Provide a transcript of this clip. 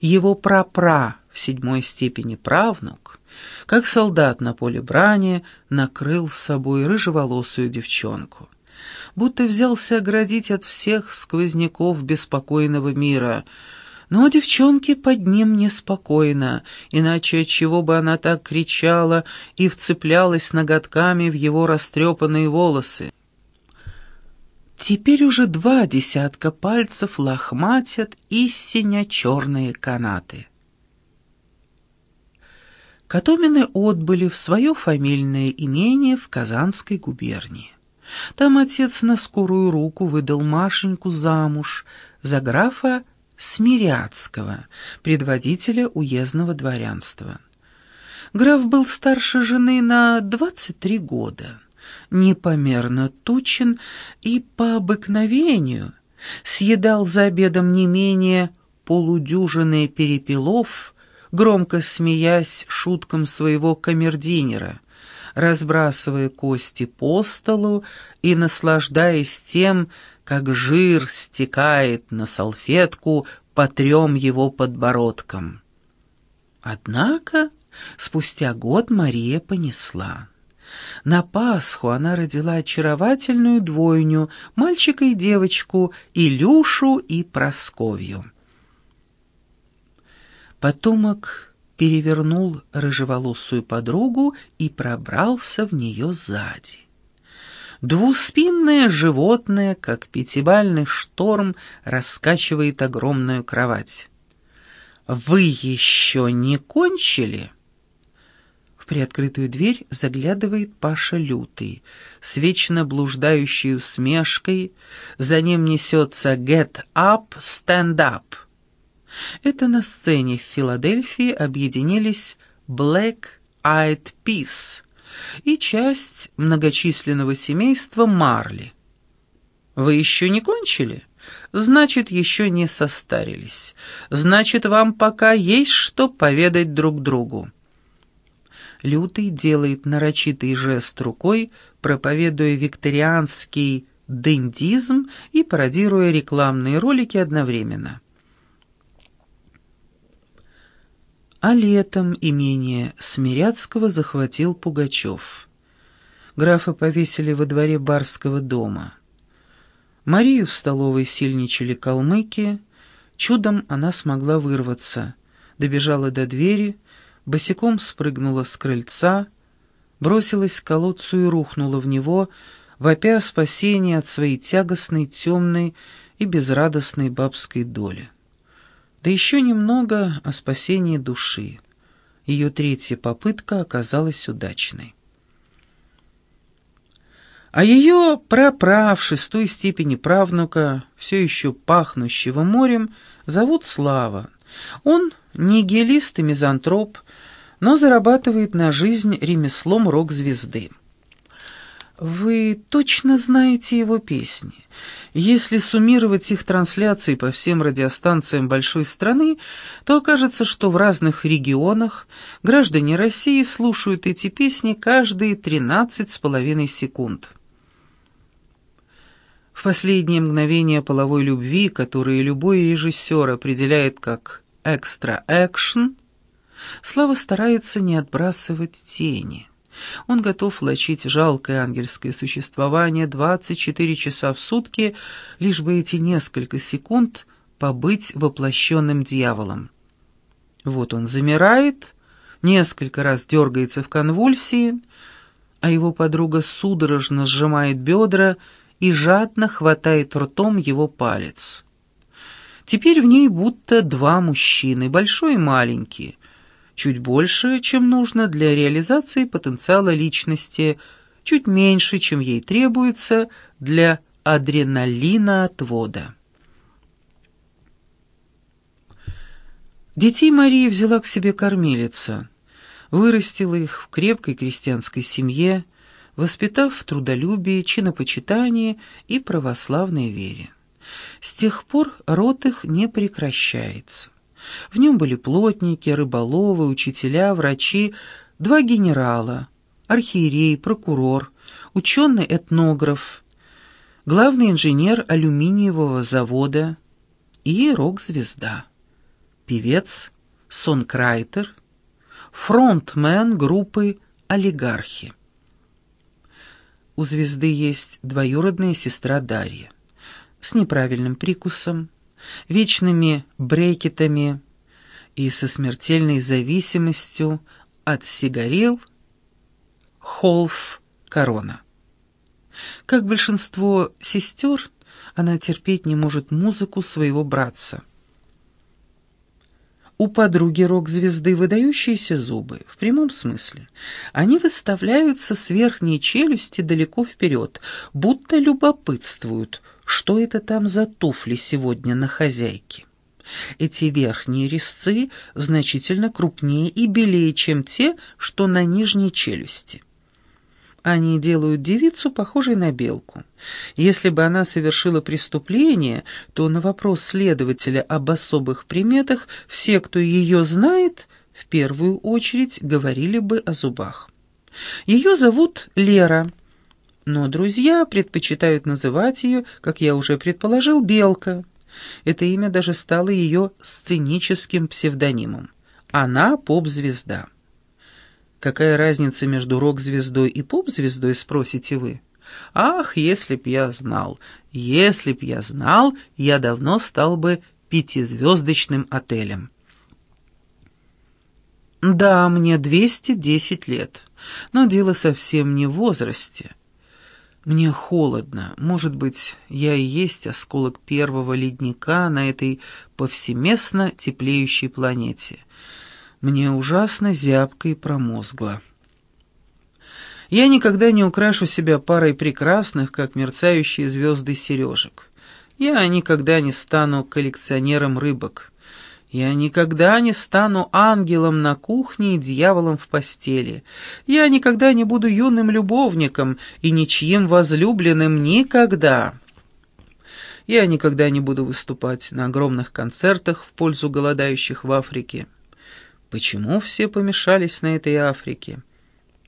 его прапра в седьмой степени правнук, как солдат на поле брани, накрыл с собой рыжеволосую девчонку. Будто взялся оградить от всех сквозняков беспокойного мира — но девчонке под ним неспокойно, иначе чего бы она так кричала и вцеплялась ноготками в его растрепанные волосы. Теперь уже два десятка пальцев лохматят истинно черные канаты. Катомины отбыли в свое фамильное имение в Казанской губернии. Там отец на скорую руку выдал Машеньку замуж за графа Смиряцкого, предводителя уездного дворянства. Граф был старше жены на 23 года, непомерно тучен и по обыкновению съедал за обедом не менее полудюжины перепелов, громко смеясь шуткам своего камердинера, разбрасывая кости по столу и наслаждаясь тем, как жир стекает на салфетку по трем его подбородкам. Однако спустя год Мария понесла. На Пасху она родила очаровательную двойню, мальчика и девочку, Илюшу и Просковью. Потомок перевернул рыжеволосую подругу и пробрался в нее сзади. Двуспинное животное, как пятибальный шторм, раскачивает огромную кровать. «Вы еще не кончили?» В приоткрытую дверь заглядывает Паша Лютый, с вечно блуждающей усмешкой. За ним несется «Get up, stand up». Это на сцене в Филадельфии объединились Black Eyed Peas — и часть многочисленного семейства Марли. Вы еще не кончили? Значит, еще не состарились. Значит, вам пока есть что поведать друг другу. Лютый делает нарочитый жест рукой, проповедуя викторианский дендизм и пародируя рекламные ролики одновременно. а летом имение Смиряцкого захватил Пугачев. Графа повесили во дворе барского дома. Марию в столовой сильничали калмыки, чудом она смогла вырваться, добежала до двери, босиком спрыгнула с крыльца, бросилась к колодцу и рухнула в него, вопя спасение от своей тягостной, темной и безрадостной бабской доли. Да еще немного о спасении души. Ее третья попытка оказалась удачной. А ее праправ шестой степени правнука, все еще пахнущего морем, зовут Слава. Он нигилист и мизантроп, но зарабатывает на жизнь ремеслом рок-звезды. Вы точно знаете его песни? Если суммировать их трансляции по всем радиостанциям большой страны, то окажется, что в разных регионах граждане России слушают эти песни каждые 13 с половиной секунд. В последние мгновения половой любви, которые любой режиссер определяет как «экстра-экшн», Слава старается не отбрасывать тени. Он готов влачить жалкое ангельское существование 24 часа в сутки, лишь бы эти несколько секунд побыть воплощенным дьяволом. Вот он замирает, несколько раз дергается в конвульсии, а его подруга судорожно сжимает бедра и жадно хватает ртом его палец. Теперь в ней будто два мужчины, большой и маленький, чуть больше, чем нужно для реализации потенциала личности, чуть меньше, чем ей требуется для адреналина отвода. Детей Мария взяла к себе кормилица, вырастила их в крепкой крестьянской семье, воспитав в трудолюбии, чинопочитании и православной вере. С тех пор род их не прекращается. В нем были плотники, рыболовы, учителя, врачи, два генерала, архиерей, прокурор, ученый-этнограф, главный инженер алюминиевого завода и рок-звезда. певец, сонкрайтер, фронтмен группы «Олигархи». У звезды есть двоюродная сестра Дарья с неправильным прикусом, вечными брекетами и со смертельной зависимостью от сигарил Холф Корона. Как большинство сестер, она терпеть не может музыку своего братца. У подруги рок-звезды выдающиеся зубы, в прямом смысле. Они выставляются с верхней челюсти далеко вперед, будто любопытствуют, что это там за туфли сегодня на хозяйке. Эти верхние резцы значительно крупнее и белее, чем те, что на нижней челюсти. Они делают девицу похожей на белку. Если бы она совершила преступление, то на вопрос следователя об особых приметах все, кто ее знает, в первую очередь говорили бы о зубах. Ее зовут Лера, но друзья предпочитают называть ее, как я уже предположил, Белка. Это имя даже стало ее сценическим псевдонимом. Она поп-звезда. Какая разница между рок-звездой и поп-звездой, спросите вы? Ах, если б я знал, если б я знал, я давно стал бы пятизвездочным отелем. Да, мне 210 лет, но дело совсем не в возрасте. Мне холодно. Может быть, я и есть осколок первого ледника на этой повсеместно теплеющей планете — мне ужасно зябко и промозгло. Я никогда не украшу себя парой прекрасных, как мерцающие звезды сережек. Я никогда не стану коллекционером рыбок. Я никогда не стану ангелом на кухне и дьяволом в постели. Я никогда не буду юным любовником и ничьим возлюбленным никогда. Я никогда не буду выступать на огромных концертах в пользу голодающих в Африке. Почему все помешались на этой Африке?